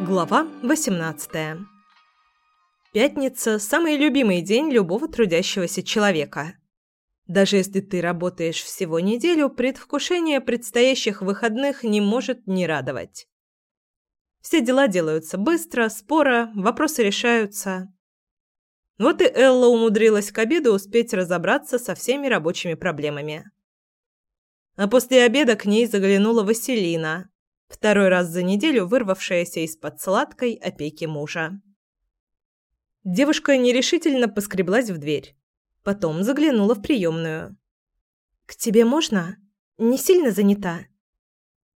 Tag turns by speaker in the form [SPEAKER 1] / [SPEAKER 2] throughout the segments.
[SPEAKER 1] Глава 18. Пятница – самый любимый день любого трудящегося человека. Даже если ты работаешь всего неделю, предвкушение предстоящих выходных не может не радовать. Все дела делаются быстро, споро, вопросы решаются. Вот и Элла умудрилась к обеду успеть разобраться со всеми рабочими проблемами. А после обеда к ней заглянула Василина, второй раз за неделю вырвавшаяся из-под сладкой опеки мужа. Девушка нерешительно поскреблась в дверь. Потом заглянула в приемную. «К тебе можно? Не сильно занята?»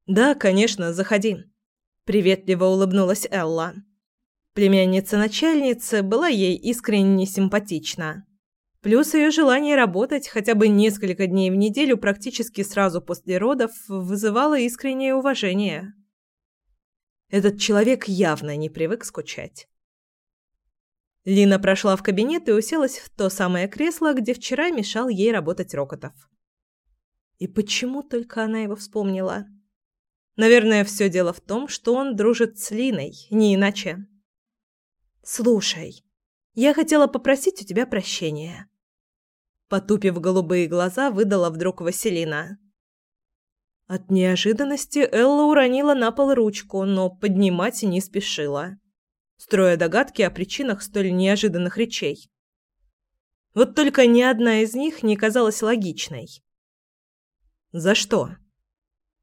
[SPEAKER 1] «Да, конечно, заходи», – приветливо улыбнулась Элла. Племянница начальницы была ей искренне симпатична. Плюс ее желание работать хотя бы несколько дней в неделю практически сразу после родов вызывало искреннее уважение. Этот человек явно не привык скучать. Лина прошла в кабинет и уселась в то самое кресло, где вчера мешал ей работать Рокотов. И почему только она его вспомнила? Наверное, все дело в том, что он дружит с Линой, не иначе. «Слушай, я хотела попросить у тебя прощения». Потупив голубые глаза, выдала вдруг Василина. От неожиданности Элла уронила на пол ручку, но поднимать не спешила, строя догадки о причинах столь неожиданных речей. Вот только ни одна из них не казалась логичной. «За что?»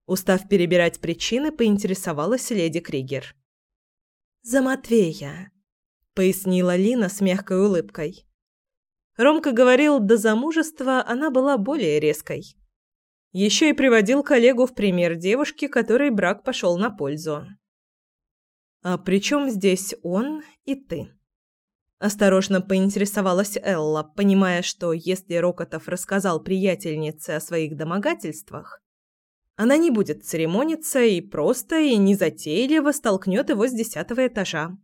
[SPEAKER 1] Устав перебирать причины, поинтересовалась леди Кригер. «За Матвея», — пояснила Лина с мягкой улыбкой. Ромка говорил, до замужества она была более резкой. Еще и приводил коллегу в пример девушки, которой брак пошел на пользу. «А при чем здесь он и ты?» Осторожно поинтересовалась Элла, понимая, что если Рокотов рассказал приятельнице о своих домогательствах, она не будет церемониться и просто и незатейливо столкнет его с десятого этажа.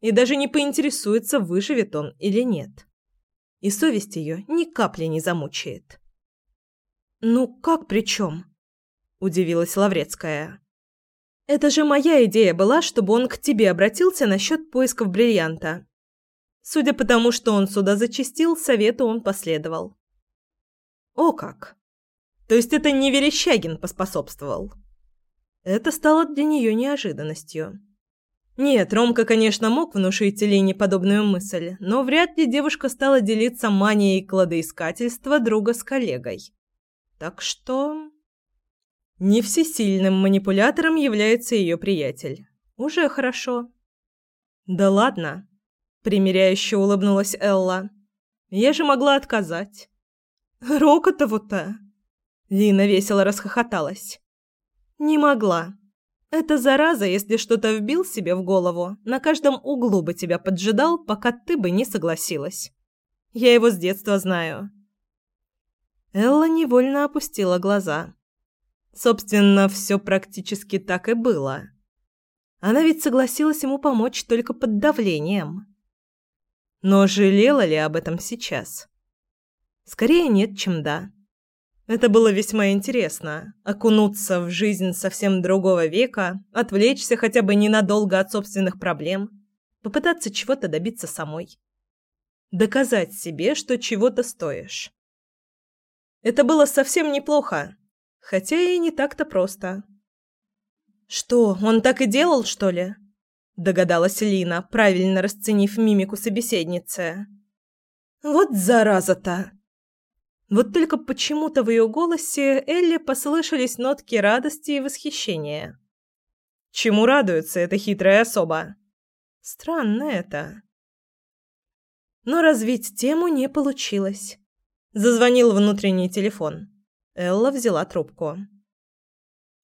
[SPEAKER 1] И даже не поинтересуется, выживет он или нет и совесть ее ни капли не замучает. «Ну, как при чем?» – удивилась Лаврецкая. «Это же моя идея была, чтобы он к тебе обратился насчет поисков бриллианта. Судя по тому, что он сюда зачастил, совету он последовал». «О как! То есть это не Верещагин поспособствовал?» Это стало для нее неожиданностью. Нет, Ромка, конечно, мог внушить Лене подобную мысль, но вряд ли девушка стала делиться манией кладоискательства друга с коллегой. Так что... Не всесильным манипулятором является ее приятель. Уже хорошо. «Да ладно», — примиряюще улыбнулась Элла. «Я же могла отказать». «Рокотову-то?» Лина весело расхохоталась. «Не могла. Это зараза, если что-то вбил себе в голову, на каждом углу бы тебя поджидал, пока ты бы не согласилась. Я его с детства знаю. Элла невольно опустила глаза. Собственно, все практически так и было. Она ведь согласилась ему помочь только под давлением. Но жалела ли об этом сейчас? Скорее нет, чем да. Это было весьма интересно – окунуться в жизнь совсем другого века, отвлечься хотя бы ненадолго от собственных проблем, попытаться чего-то добиться самой. Доказать себе, что чего-то стоишь. Это было совсем неплохо, хотя и не так-то просто. «Что, он так и делал, что ли?» – догадалась Лина, правильно расценив мимику собеседницы. «Вот зараза-то!» Вот только почему-то в ее голосе Элли послышались нотки радости и восхищения. Чему радуется эта хитрая особа? Странно это. Но развить тему не получилось. Зазвонил внутренний телефон. Элла взяла трубку.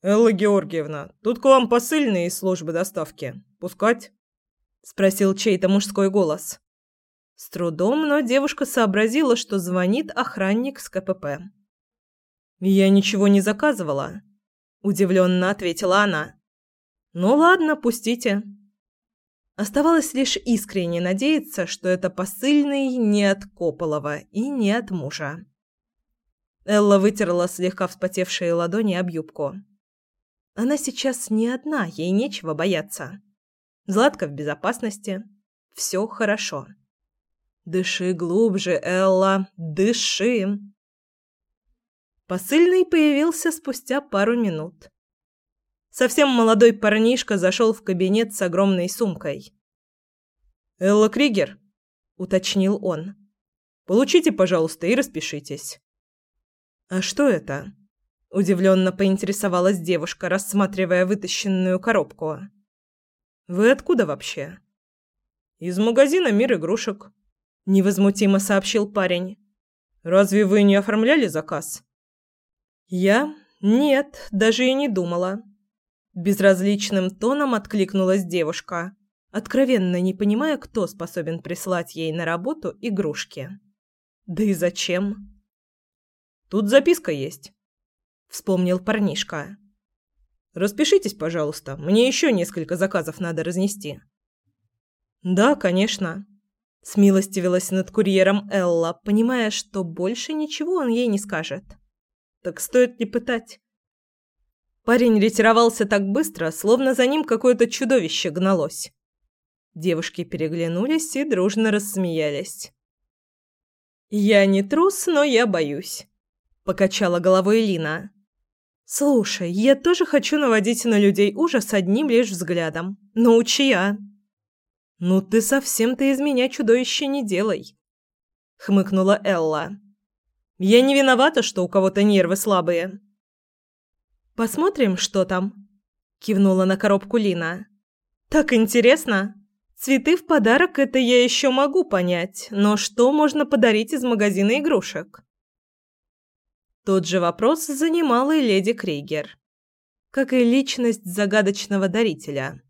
[SPEAKER 1] «Элла Георгиевна, тут к вам посыльные из службы доставки. Пускать?» – спросил чей-то мужской голос. С трудом, но девушка сообразила, что звонит охранник с КПП. «Я ничего не заказывала», – удивленно ответила она. «Ну ладно, пустите». Оставалось лишь искренне надеяться, что это посыльный не от Кополова и не от мужа. Элла вытерла слегка вспотевшие ладони об юбку. Она сейчас не одна, ей нечего бояться. Златка в безопасности. Все хорошо. Дыши глубже, Элла, дыши. Посыльный появился спустя пару минут. Совсем молодой парнишка зашел в кабинет с огромной сумкой. «Элла Кригер», — уточнил он. «Получите, пожалуйста, и распишитесь». «А что это?» – удивленно поинтересовалась девушка, рассматривая вытащенную коробку. «Вы откуда вообще?» «Из магазина «Мир игрушек», – невозмутимо сообщил парень. «Разве вы не оформляли заказ?» «Я? Нет, даже и не думала». Безразличным тоном откликнулась девушка, откровенно не понимая, кто способен прислать ей на работу игрушки. «Да и зачем?» Тут записка есть. Вспомнил парнишка. Распишитесь, пожалуйста. Мне еще несколько заказов надо разнести. Да, конечно. Смилостивилась над курьером Элла, понимая, что больше ничего он ей не скажет. Так стоит ли пытать? Парень ретировался так быстро, словно за ним какое-то чудовище гналось. Девушки переглянулись и дружно рассмеялись. «Я не трус, но я боюсь. – покачала головой Лина. «Слушай, я тоже хочу наводить на людей ужас одним лишь взглядом. Научи я». «Ну ты совсем-то из меня чудовище не делай», – хмыкнула Элла. «Я не виновата, что у кого-то нервы слабые». «Посмотрим, что там», – кивнула на коробку Лина. «Так интересно. Цветы в подарок – это я еще могу понять, но что можно подарить из магазина игрушек?» Тот же вопрос занимал и леди Крейгер, как и личность загадочного дарителя.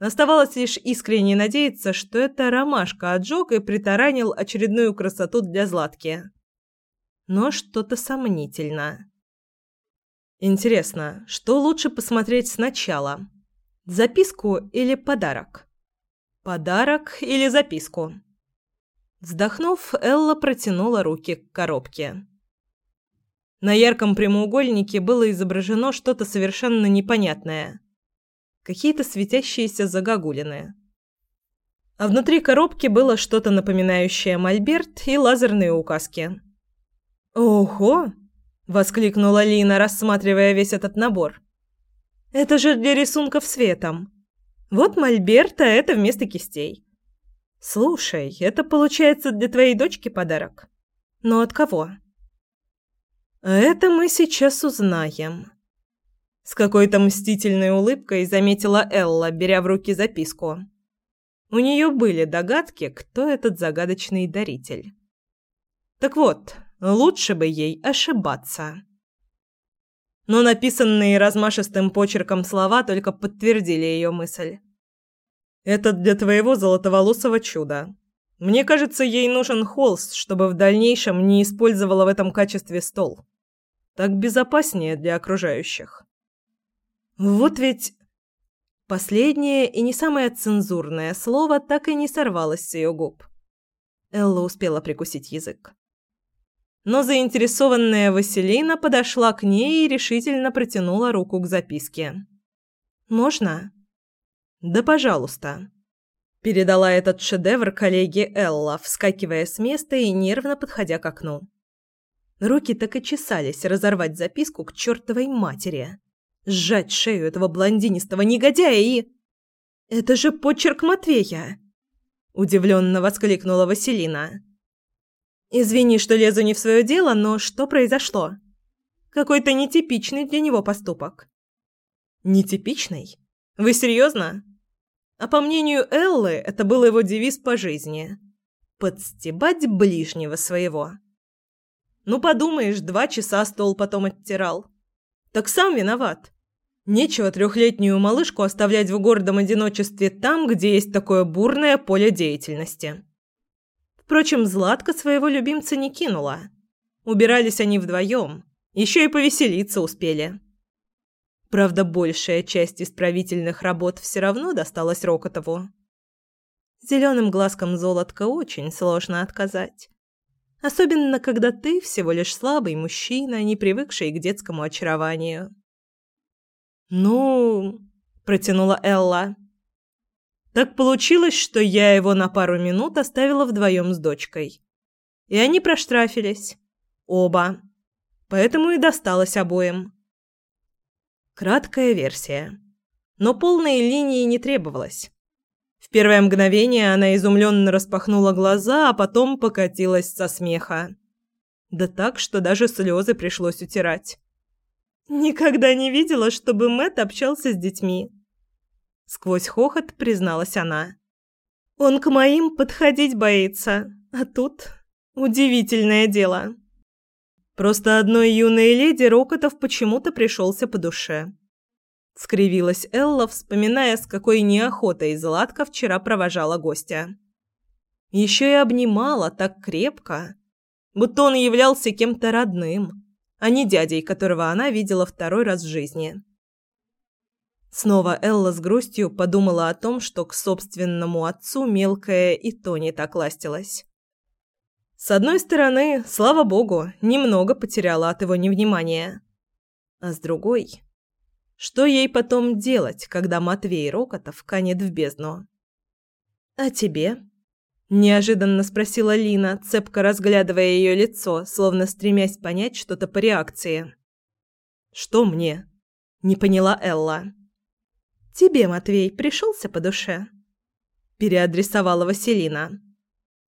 [SPEAKER 1] Оставалось лишь искренне надеяться, что это ромашка отжег и притаранил очередную красоту для Златки. Но что-то сомнительно. Интересно, что лучше посмотреть сначала? Записку или подарок? Подарок или записку? Вздохнув, Элла протянула руки к коробке. На ярком прямоугольнике было изображено что-то совершенно непонятное. Какие-то светящиеся загогулины. А внутри коробки было что-то напоминающее мольберт и лазерные указки. «Ого!» – воскликнула Лина, рассматривая весь этот набор. «Это же для рисунков светом. Вот мольберт, а это вместо кистей. Слушай, это получается для твоей дочки подарок. Но от кого?» это мы сейчас узнаем. С какой-то мстительной улыбкой заметила Элла, беря в руки записку. У нее были догадки, кто этот загадочный даритель. Так вот, лучше бы ей ошибаться. Но написанные размашистым почерком слова только подтвердили ее мысль. «Это для твоего золотоволосого чуда. Мне кажется, ей нужен холст, чтобы в дальнейшем не использовала в этом качестве стол. Так безопаснее для окружающих. Вот ведь последнее и не самое цензурное слово так и не сорвалось с ее губ. Элла успела прикусить язык. Но заинтересованная Василина подошла к ней и решительно протянула руку к записке. «Можно?» «Да, пожалуйста». Передала этот шедевр коллеге Элла, вскакивая с места и нервно подходя к окну. Руки так и чесались разорвать записку к чертовой матери. Сжать шею этого блондинистого негодяя и... «Это же почерк Матвея!» Удивленно воскликнула Василина. «Извини, что лезу не в свое дело, но что произошло? Какой-то нетипичный для него поступок». «Нетипичный? Вы серьезно?» А по мнению Эллы, это был его девиз по жизни. «Подстебать ближнего своего». Ну, подумаешь, два часа стол потом оттирал. Так сам виноват. Нечего трехлетнюю малышку оставлять в гордом одиночестве там, где есть такое бурное поле деятельности. Впрочем, Златка своего любимца не кинула. Убирались они вдвоем. Еще и повеселиться успели. Правда, большая часть исправительных работ все равно досталась Рокотову. Зеленым глазкам золотка очень сложно отказать. Особенно, когда ты всего лишь слабый мужчина, не привыкший к детскому очарованию. «Ну...» – протянула Элла. Так получилось, что я его на пару минут оставила вдвоем с дочкой. И они проштрафились. Оба. Поэтому и досталось обоим. Краткая версия. Но полной линии не требовалось. В первое мгновение она изумленно распахнула глаза, а потом покатилась со смеха. Да так, что даже слезы пришлось утирать. Никогда не видела, чтобы Мэт общался с детьми. Сквозь хохот призналась она. Он к моим подходить боится, а тут удивительное дело. Просто одной юной леди Рокотов почему-то пришелся по душе. Скривилась Элла, вспоминая, с какой неохотой Златка вчера провожала гостя. Еще и обнимала так крепко, будто он являлся кем-то родным, а не дядей, которого она видела второй раз в жизни. Снова Элла с грустью подумала о том, что к собственному отцу мелкая и то не так ластилась. С одной стороны, слава богу, немного потеряла от его невнимания. А с другой... Что ей потом делать, когда Матвей Рокотов канет в бездну? «А тебе?» – неожиданно спросила Лина, цепко разглядывая ее лицо, словно стремясь понять что-то по реакции. «Что мне?» – не поняла Элла. «Тебе, Матвей, пришелся по душе?» – переадресовала Василина.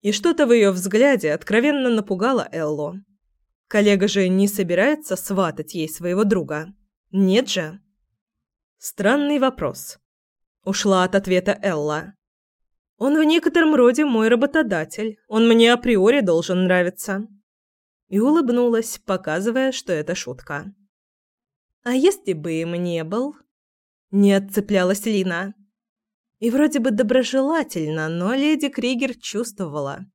[SPEAKER 1] И что-то в ее взгляде откровенно напугало Эллу. Коллега же не собирается сватать ей своего друга. Нет же. Странный вопрос. Ушла от ответа Элла. Он в некотором роде мой работодатель. Он мне априори должен нравиться. И улыбнулась, показывая, что это шутка. А если бы им не был? Не отцеплялась Лина. И вроде бы доброжелательно, но леди Кригер чувствовала.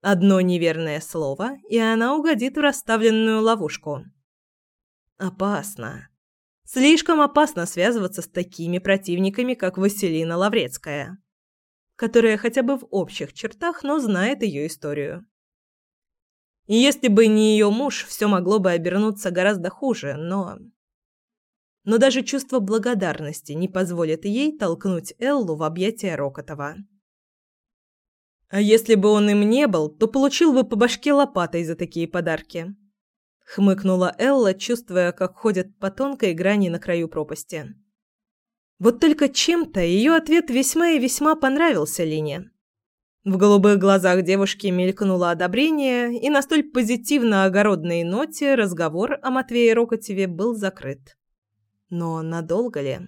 [SPEAKER 1] Одно неверное слово, и она угодит в расставленную ловушку. Опасно. Слишком опасно связываться с такими противниками, как Василина Лаврецкая, которая хотя бы в общих чертах, но знает ее историю. И если бы не ее муж, все могло бы обернуться гораздо хуже, но но даже чувство благодарности не позволит ей толкнуть Эллу в объятия Рокотова. А если бы он им не был, то получил бы по башке лопатой за такие подарки. Хмыкнула Элла, чувствуя, как ходит по тонкой грани на краю пропасти. Вот только чем-то ее ответ весьма и весьма понравился Лине. В голубых глазах девушки мелькнуло одобрение, и на столь позитивно-огородной ноте разговор о Матвее Рокотеве был закрыт. Но надолго ли?